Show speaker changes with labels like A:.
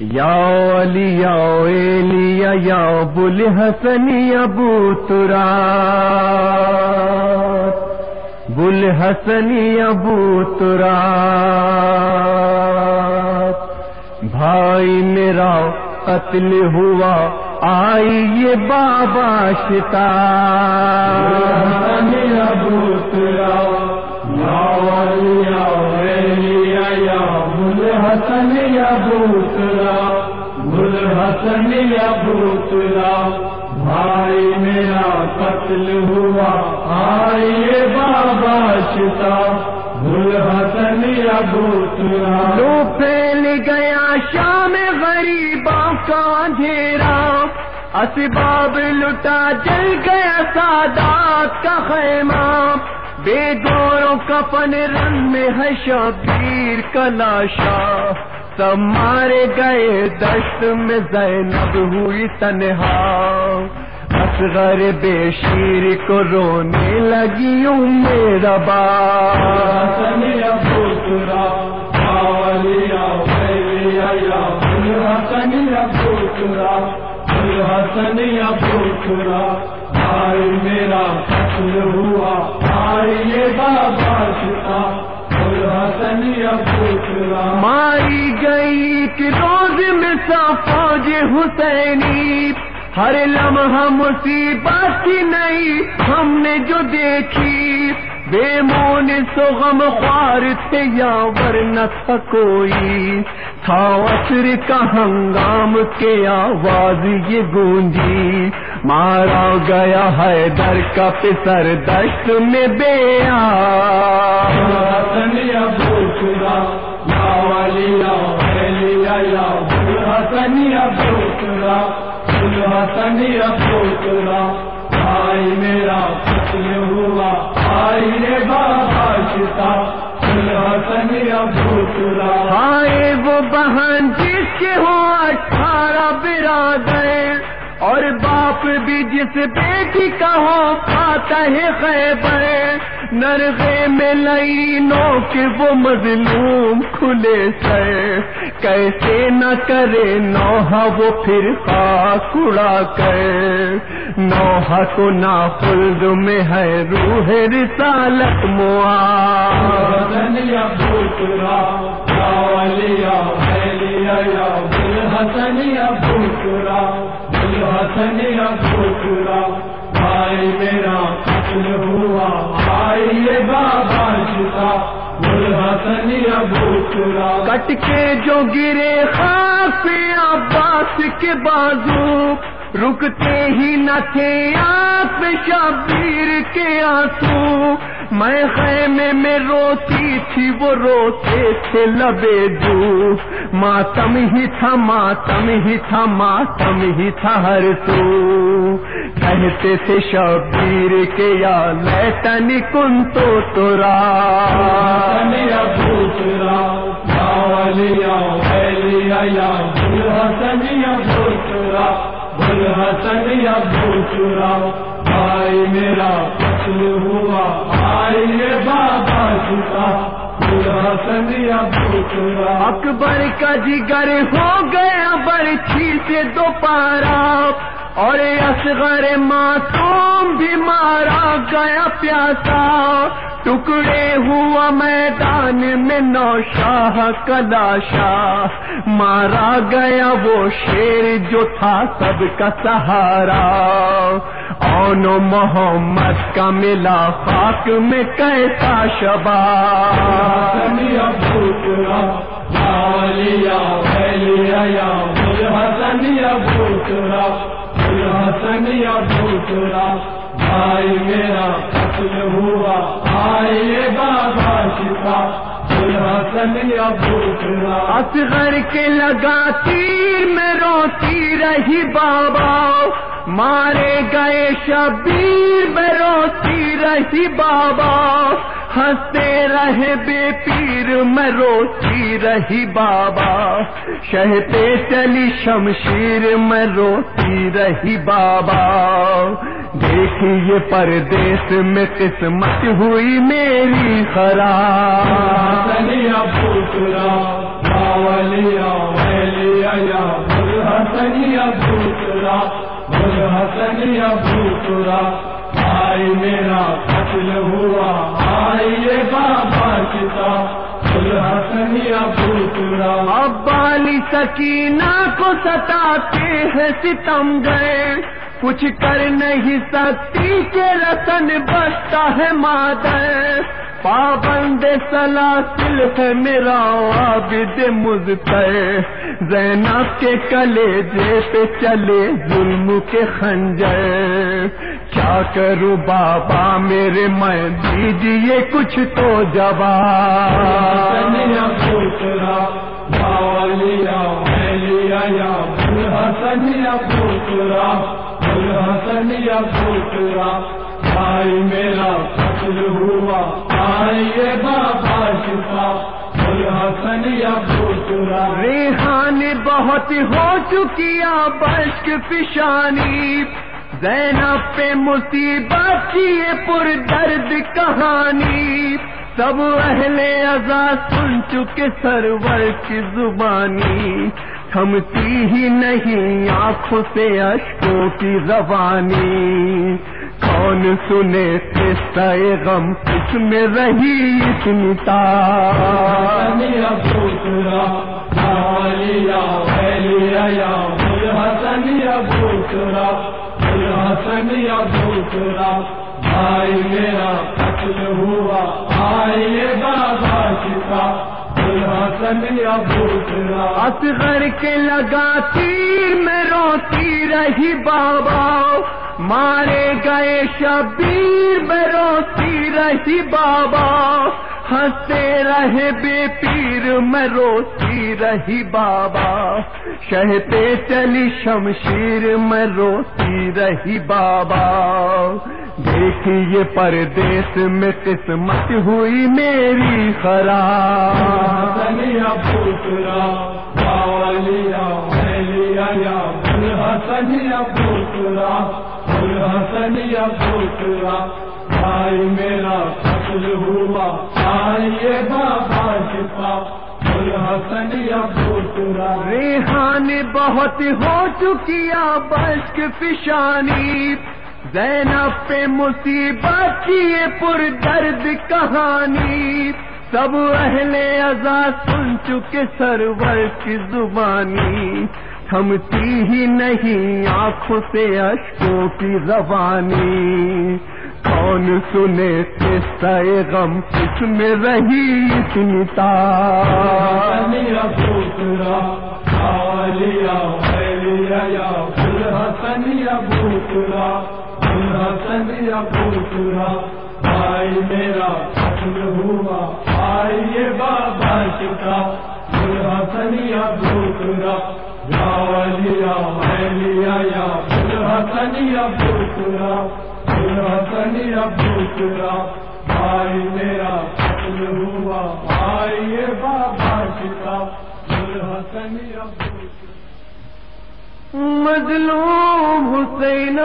A: یا علی یا ایلیا یا بل حسن ابو ترا بل حسن ابو ترا بھائی میرا قتل ہوا، آئی یہ بابا شتا ابو ترا یا حسن ابو ترا بل حسن ابو ترا بھائی میرا قتل ہوا آئیے بابا شتا بل حسن ابو ترا لو پھیل گیا شام غریبوں کا اندھیرا، اسباب لٹا جل گیا سادات کا خیمہ۔ بے گوروں کفن رنگ میں ہے شبیر کا لاشا سب مارے گئے دشت میں زینب ہوئی تنہا۔ اصغر بے شیر کو رونے لگی ہوں میرا سنیا پوچھا بھائی میرا قتل ہوا۔ آئیے بابا شتا سنیا پوچھا ماری گئی کہ روز میں سا فوج حسینی۔ ہر لمحہ مصیبت کی نہیں ہم نے جو دیکھی۔ بے مون سو غم خوار تھے یا ورنہ تھا کوئی؟ تھا عصر کا ہنگام کے آواز یہ گونجی۔ مارا گیا ہے در کا پسر دشت میں بے آنیا بوچھا یا والی یا یا سنیا بوچھا سنیا بوچھا بھائی میرا قتل ہوا۔ آئے وہ بہن جس کے ہو اٹھارہ برادر اور باپ بھی جس بیٹی کا ہاں ہو پاتا ہے خیبر۔ نرغے میں لئی نو کے وہ مظلوم کھلے سے کیسے نہ کرے نوحہ وہ پھر خاک اڑا کر نوحہ کو نا میں ہے روح رسالت موا بھائی میرا قتل ہوا آئیے بابا کٹ کے جو گرے خاص عباس کے بازو، رکتے ہی نہ تھے آپ شبیر کے آنسو۔ میں خیمے میں روتی تھی، وہ روتے تھے لبے جو۔ ماتم ہی تھا، ماتم ہی تھا، ماتم ہی تھا ہر سو کہتے تھے شبیر کے یا لیٹن کن تو تورا بوچرا یا یا حسنیا بوچرا بل حسنیا بوچرا بھائی میرا قتل ہوا آئیے بابا شتا بل اکبر کا جگر ہو گیا برچھی سے دو اور اصغر معصوم بھی مارا گیا پیاسا۔ ٹکڑے ہوا میدان میں نوشاہ کلاشا۔ مارا گیا وہ شیر جو تھا سب کا سہارا۔ اون محمد کا ملا خاک میں کیسا شبا بھائی میرا قتل ہوا آئیے بابا بھوچرا اصغر کے لگا تیر میں روتی رہی بابا مارے گئے شبیر میں روتی رہی بابا، ہنستے رہے بے پیر میں روتی رہی بابا۔ شہتے چلی شمشیر میں روتی رہی بابا۔ دیکھیے پردیس میں قسمت ہوئی میری خراب۔
B: یا بل حسنیا بھوترا بل حسنیا بھائی میرا قتل ہوا، آئیے بابا چتا بل حسنیا بھوترا
A: ابالی سکینہ کو ستاتے ہیں ستم گئے۔ کچھ کر نہیں سکتی کہ رسن بستا ہے مادر۔ پابند سلاسل ہے میرا عابد مزتر زینب کے کلے پہ چلے ظلم کے خنجر۔ کیا کروں بابا میرے میں؟ دیجیے کچھ تو جواب۔
B: بھائی میرا قتل ہوا، آئیے بابا شفا۔
A: ریحان بہت ہو چکی بشک فشانی زینب پہ مصیبت کی یہ پر درد کہانی۔ سب اہل ازا سن چکے سرور کی زبانی۔ تھمتی ہی نہیں، آنکھوں سے اشکوں کی زبانی کون سنے قصہ غم کس میں رہی اتنی
B: بھوترا بھوترا بھائی میرا قتل ہوا آئیے بابا شفا
A: اصغر کے لگا تیر میں روتی رہی بابا۔ مارے گئے شبیر میں روتی رہی بابا۔ ہنستے رہے بے پیر میں روتی رہی بابا۔ شہتے چلی شمشیر میں روتی رہی بابا۔ دیکھیے پردیس میں قسمت ہوئی میری خراب۔
B: حسنیا بھوترا باولیا میلیا یا بل بھائی میرا قتل ہوا، آئیے بابا شفا۔ بل حسنیا بھوترا
A: ریحان بہت ہو چکی بشک فشانی زینب پہ مصیبت کی یہ پر درد کہانی۔ سب اہل ازا سن چکے، سرور کی زبانی۔ تھمتی ہی نہیں آنکھوں سے اشکوں کی زبانی کون سنے قصہ غم کس میں رہی اتنی تار
B: بھوترا بھائی میرا ہوا آئیے بابا شکا۔ بل حسنیا بھوترا میلیا یا حسنیا حسنیا بھائی میرا قتل ہوا آئیے بابا شکا بل حسنیا
A: مظلوم حسین